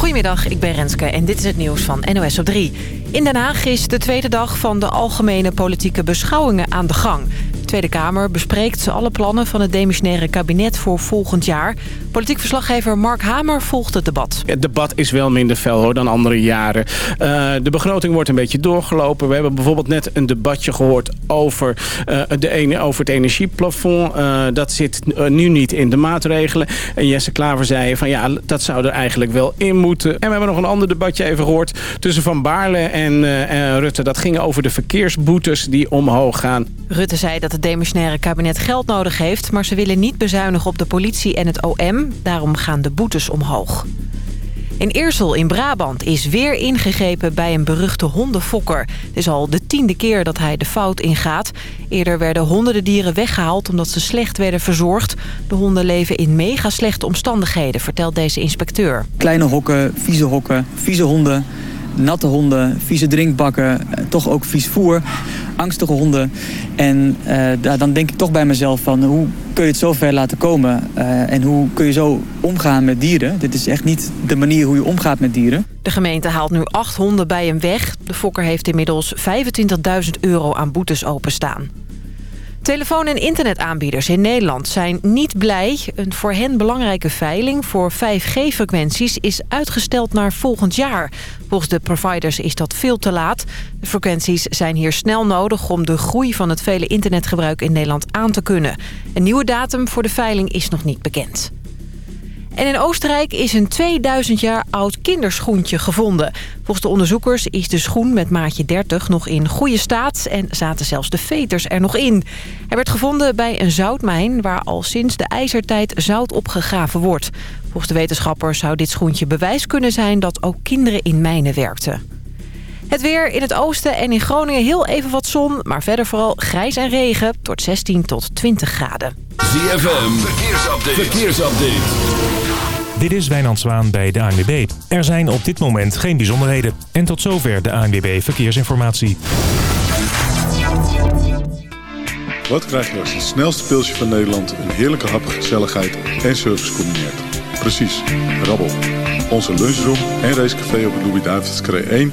Goedemiddag, ik ben Renske en dit is het nieuws van NOS op 3. In Den Haag is de tweede dag van de algemene politieke beschouwingen aan de gang. De Tweede Kamer bespreekt alle plannen van het demissionaire kabinet voor volgend jaar. Politiek verslaggever Mark Hamer volgt het debat. Het debat is wel minder fel hoor, dan andere jaren. Uh, de begroting wordt een beetje doorgelopen. We hebben bijvoorbeeld net een debatje gehoord over, uh, de, over het energieplafond. Uh, dat zit nu niet in de maatregelen. En Jesse Klaver zei van ja, dat zou er eigenlijk wel in moeten. En we hebben nog een ander debatje even gehoord tussen Van Baarle en, en Rutte. Dat ging over de verkeersboetes die omhoog gaan. Rutte zei dat het demissionaire kabinet geld nodig heeft... maar ze willen niet bezuinigen op de politie en het OM. Daarom gaan de boetes omhoog. In Eersel in Brabant is weer ingegrepen bij een beruchte hondenfokker. Het is al de tiende keer dat hij de fout ingaat. Eerder werden honderden dieren weggehaald omdat ze slecht werden verzorgd. De honden leven in mega slechte omstandigheden, vertelt deze inspecteur. Kleine hokken, vieze hokken, vieze honden natte honden, vieze drinkbakken, eh, toch ook vies voer, angstige honden. En uh, dan denk ik toch bij mezelf van hoe kun je het zo ver laten komen uh, en hoe kun je zo omgaan met dieren. Dit is echt niet de manier hoe je omgaat met dieren. De gemeente haalt nu acht honden bij hem weg. De fokker heeft inmiddels 25.000 euro aan boetes openstaan. Telefoon- en internetaanbieders in Nederland zijn niet blij. Een voor hen belangrijke veiling voor 5G-frequenties is uitgesteld naar volgend jaar. Volgens de providers is dat veel te laat. De frequenties zijn hier snel nodig om de groei van het vele internetgebruik in Nederland aan te kunnen. Een nieuwe datum voor de veiling is nog niet bekend. En in Oostenrijk is een 2000 jaar oud kinderschoentje gevonden. Volgens de onderzoekers is de schoen met maatje 30 nog in goede staat... en zaten zelfs de veters er nog in. Hij werd gevonden bij een zoutmijn... waar al sinds de ijzertijd zout opgegraven wordt. Volgens de wetenschappers zou dit schoentje bewijs kunnen zijn... dat ook kinderen in mijnen werkten. Het weer in het oosten en in Groningen heel even wat zon... maar verder vooral grijs en regen tot 16 tot 20 graden. ZFM, verkeersupdate. verkeersupdate. Dit is Wijnand Zwaan bij de ANWB. Er zijn op dit moment geen bijzonderheden. En tot zover de ANWB Verkeersinformatie. Wat krijg je als het snelste pilsje van Nederland... een heerlijke hap, gezelligheid en service combineert? Precies, rabbel. Onze lunchroom en racecafé op de Louis-David's 1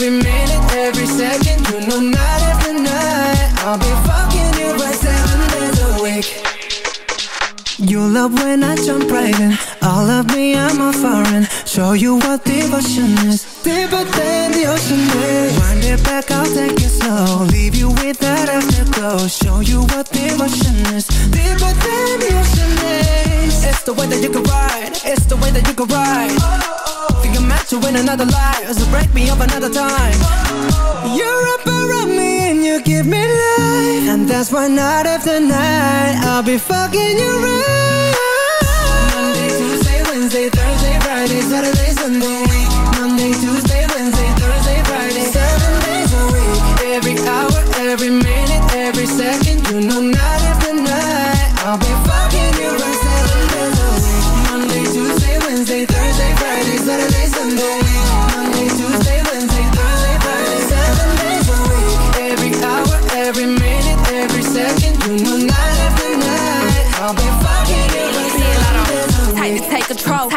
Every minute, every second, you know night after night. I'll be fucking you right seven days a week. You love when I jump right in. All of me, I'm a foreign. Show you what devotion is. Deeper than the ocean is. Wind it back, I'll take it slow. Leave you with that afterglow. Show you what devotion is. Deeper than the ocean is. It's the way that you can ride. It's the way that you can ride. meant to win another life So break me up another time. You're up around me and you give me life And that's why night after night I'll be fucking you right. Monday, Tuesday, Wednesday, Thursday, Friday, Saturday, Sunday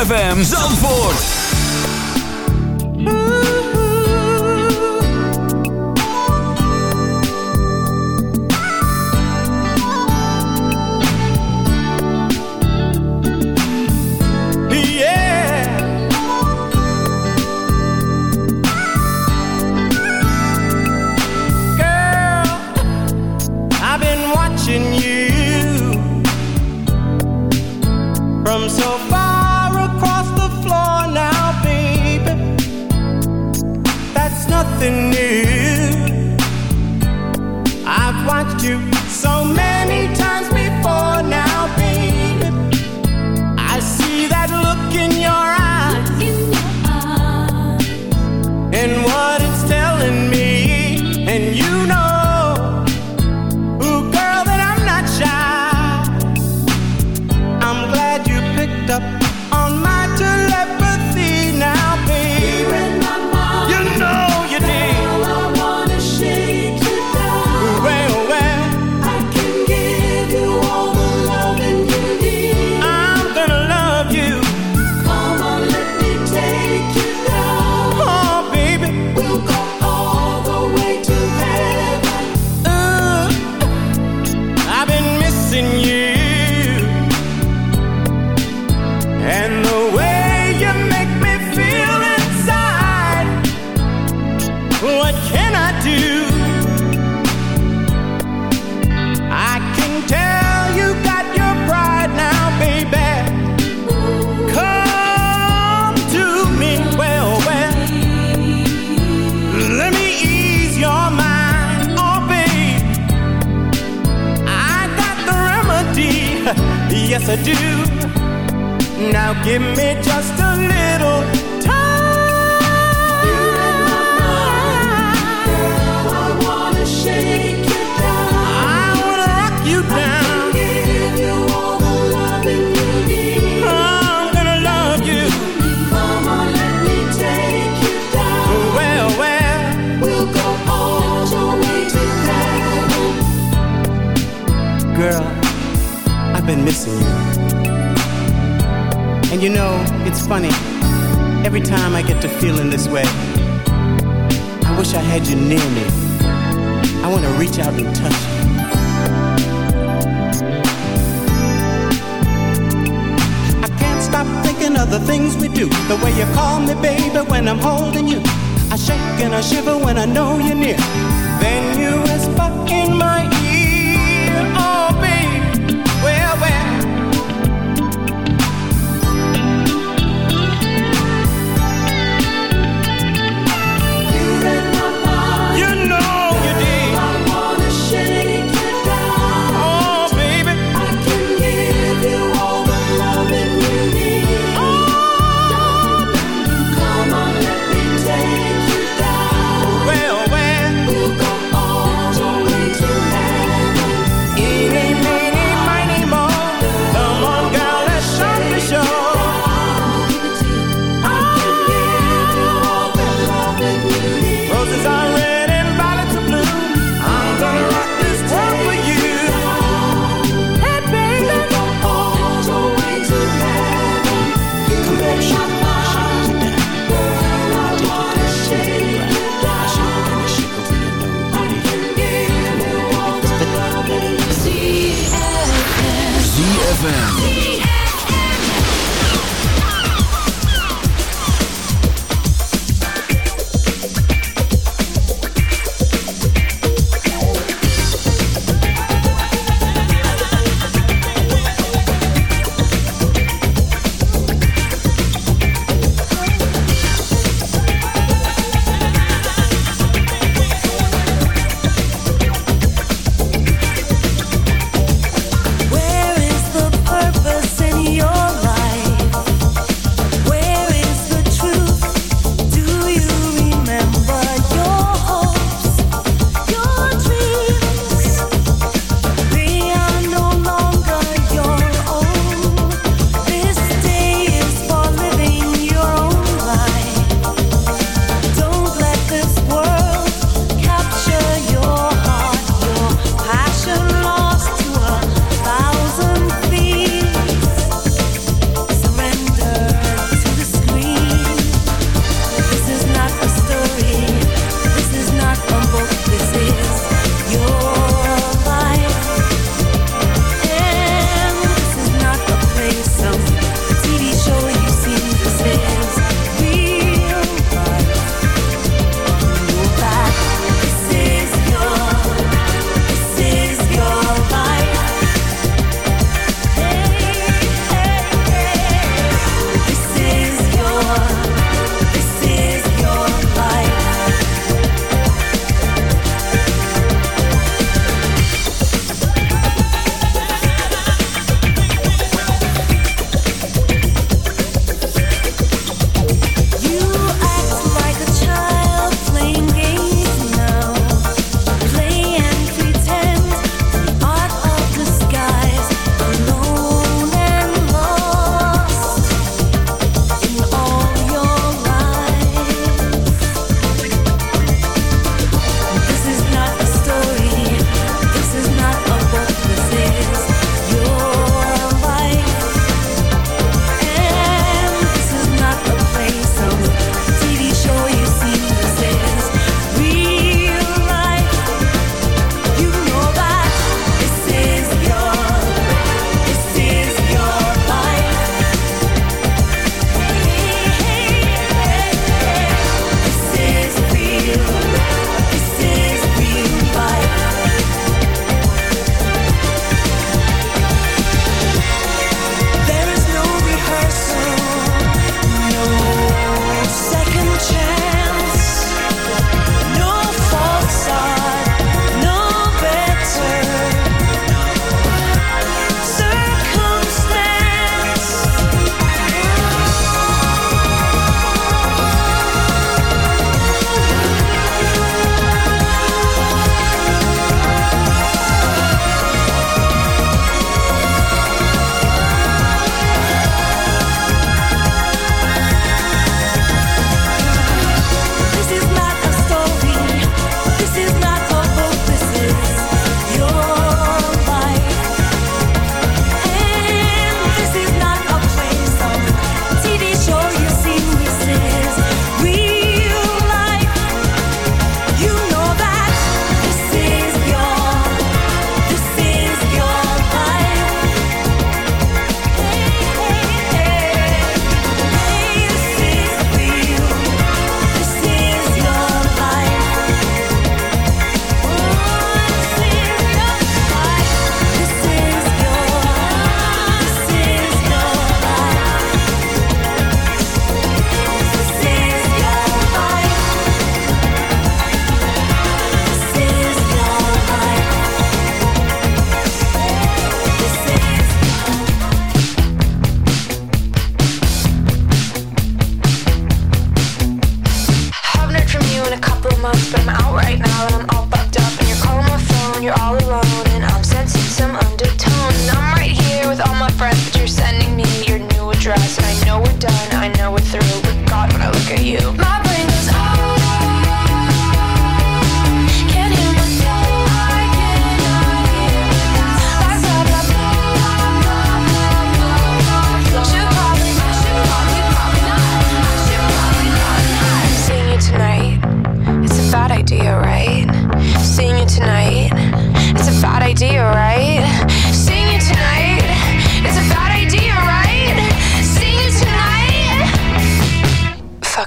ZFM Zandvoort.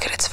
Fuck it, it's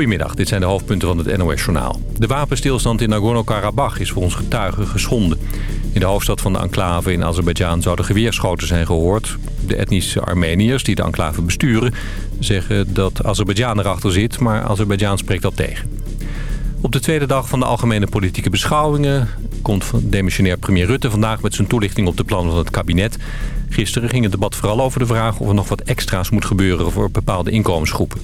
Goedemiddag, dit zijn de hoofdpunten van het NOS-journaal. De wapenstilstand in Nagorno-Karabakh is volgens getuigen geschonden. In de hoofdstad van de enclave in Azerbeidzjan zouden geweerschoten zijn gehoord. De etnische Armeniërs die de enclave besturen zeggen dat Azerbeidzjan erachter zit... maar Azerbeidzjan spreekt dat tegen. Op de tweede dag van de algemene politieke beschouwingen... komt demissionair premier Rutte vandaag met zijn toelichting op de plannen van het kabinet. Gisteren ging het debat vooral over de vraag of er nog wat extra's moet gebeuren... voor bepaalde inkomensgroepen.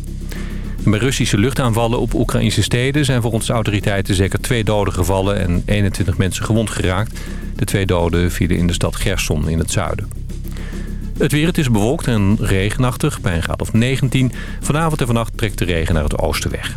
Bij Russische luchtaanvallen op Oekraïnse steden... zijn volgens de autoriteiten zeker twee doden gevallen... en 21 mensen gewond geraakt. De twee doden vielen in de stad Gerson in het zuiden. Het weer, het is bewolkt en regenachtig bij een graad of 19. Vanavond en vannacht trekt de regen naar het oosten weg.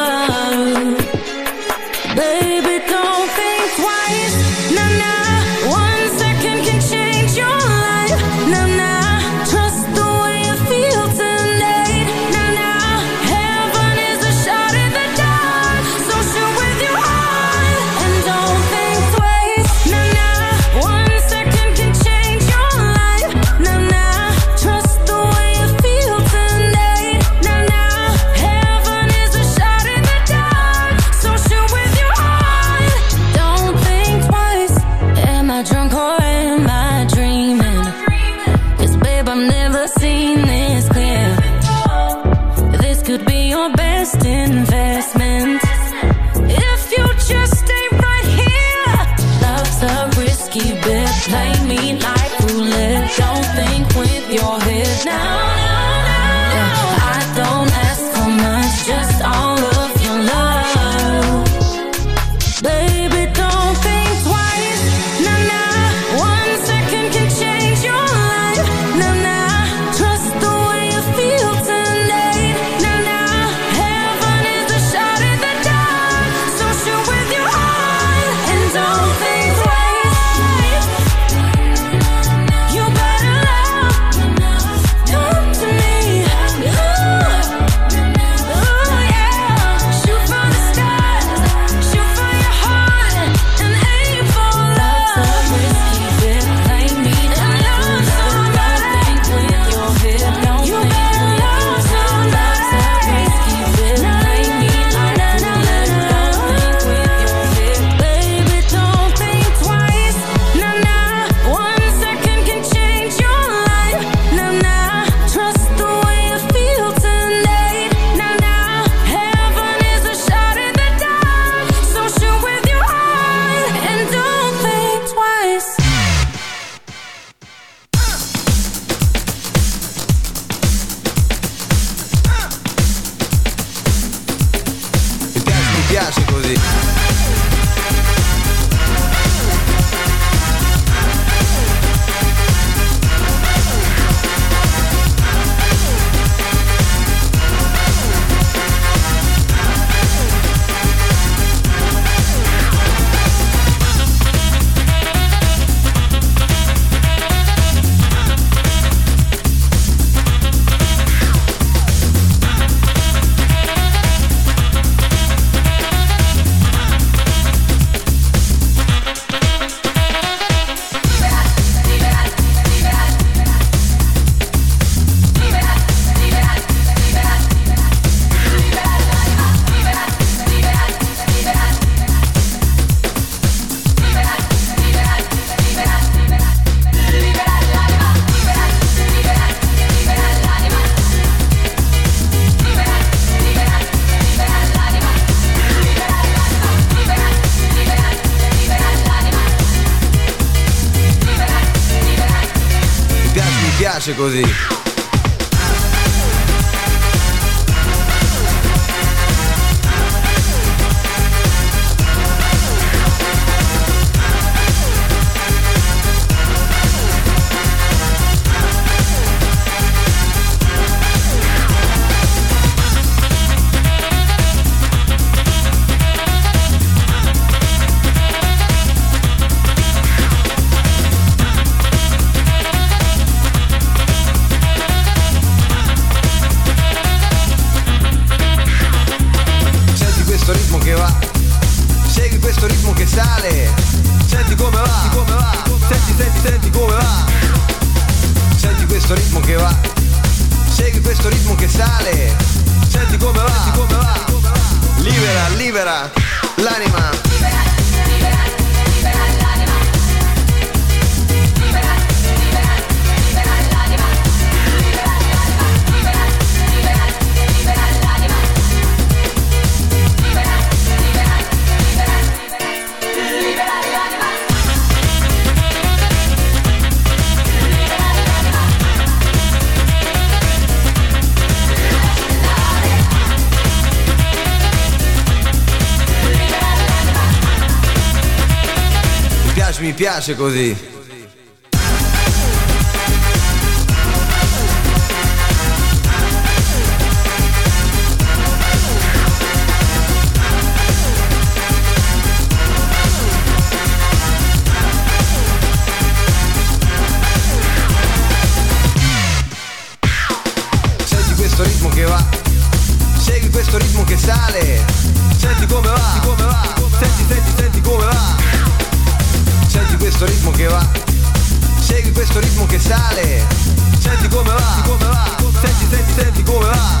così. piace così. ritmo che sale. Senti come va, senti, senti, senti come va.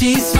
She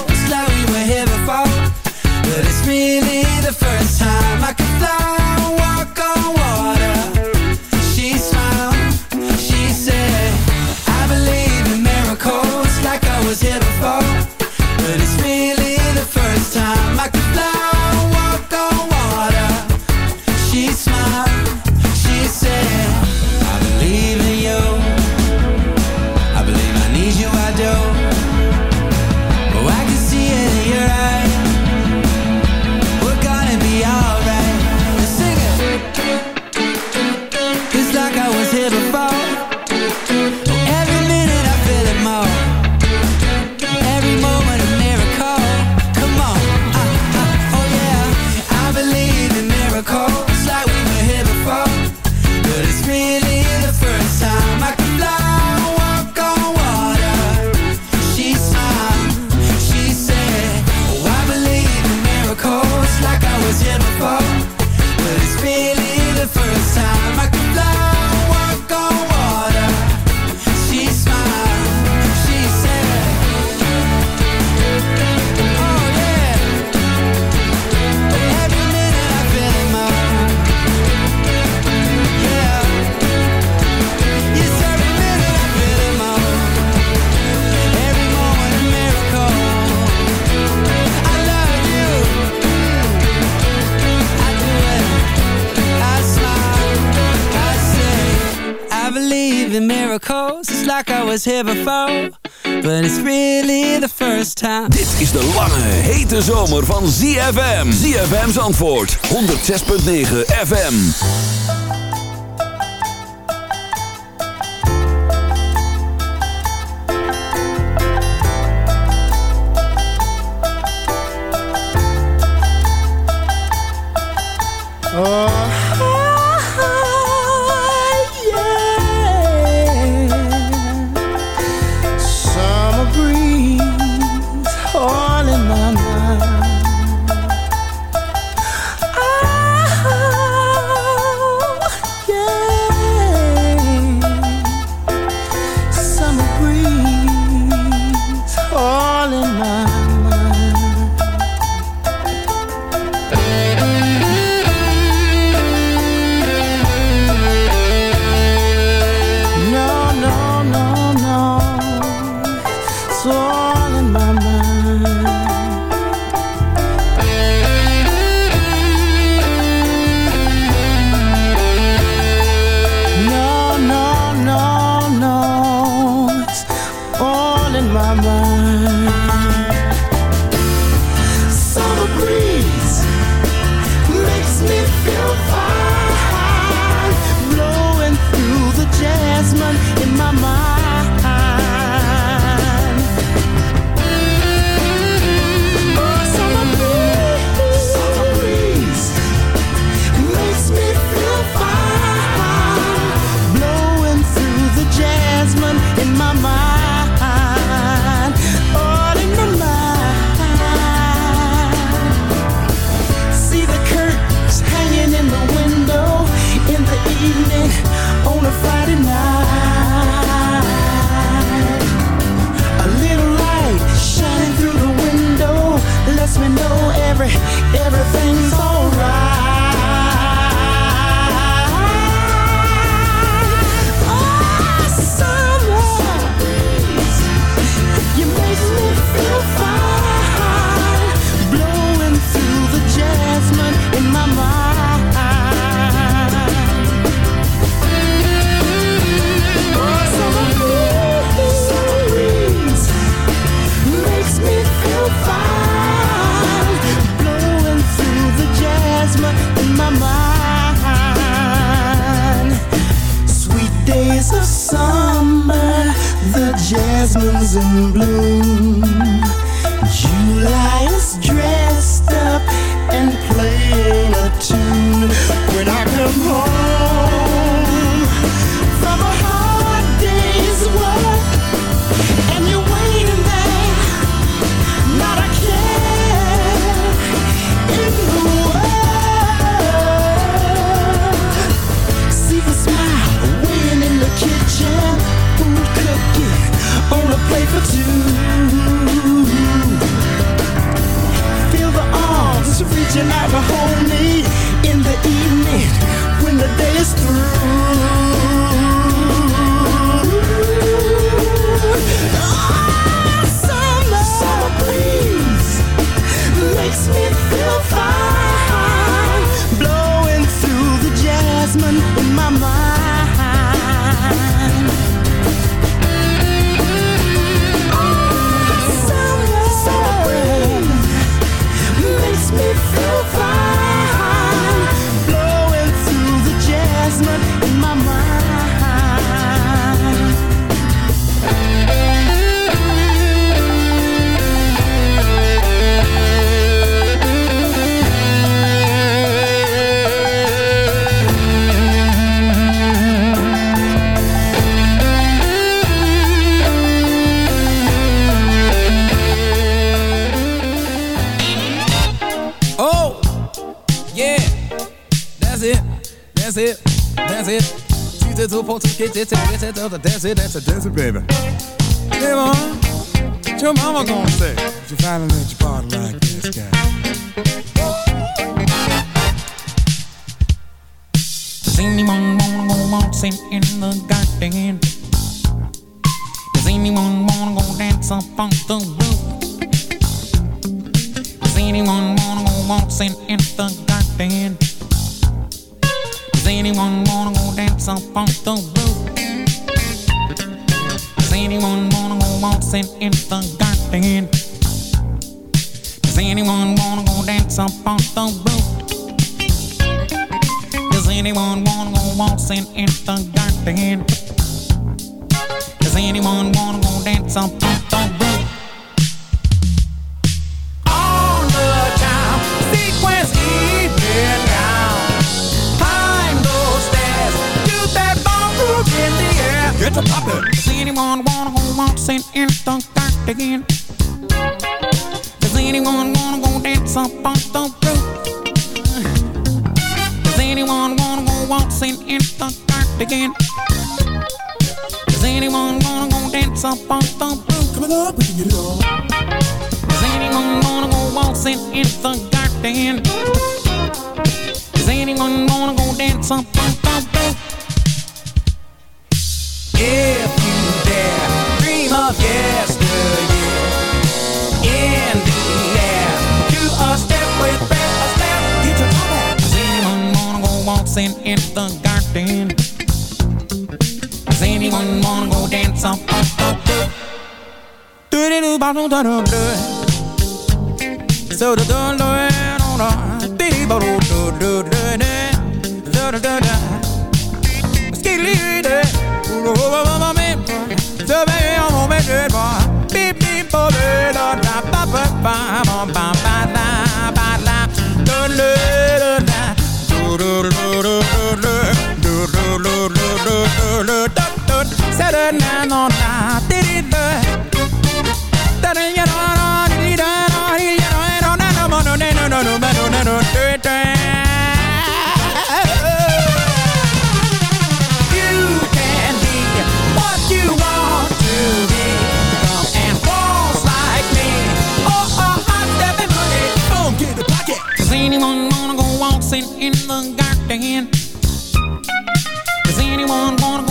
But it's really the first time. Dit is de lange, hete zomer van ZFM. ZFM's antwoord, 106.9 FM. It to put to get it, that's it, that's it, that's it, that's it, baby. Hey, mom, what your mama gonna say? If you finally let your party like this guy. Does anyone wanna go waltzing in the garden? Does anyone wanna go dance up on the roof? Does anyone wanna go waltzing in the garden? Does anyone wanna go dance up on the roof? Does anyone wanna go waltzing in the garden? Does anyone wanna go dance up on the roof? Does anyone wanna go waltzing in the garden? Does anyone wanna go dance up on the roof? On the time, sequence even down. Climb those stairs, do that ballroom in the air. Get to poppin'. Does anyone waltzing in the garden? Does anyone wanna go dance up on the roof? Does anyone wanna go waltzing in the garden? Does anyone wanna go dance up on the roof? Coming up, we can get it on. Does anyone wanna go waltzing in the garden? Does waltzing in the garden? Does anyone wanna go dance on the roof? So the dun dun on a dee ba do do do do da da da da skidly da oh oh oh oh me so be on me de ba beep beep ba de da da ba ba ba ba ba ba da ba anyone wanna go in the garden? Does anyone wanna go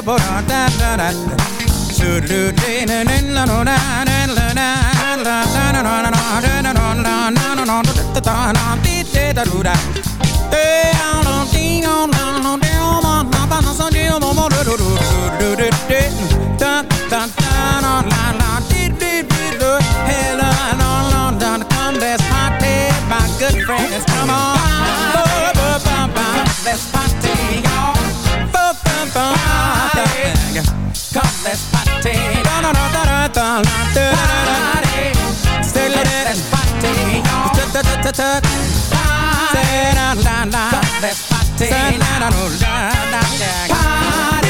the boat on on on hello on on come party my good friends come on. Let's party. let's party. Party. da let's party. da da da da Let's party. da da da da Party.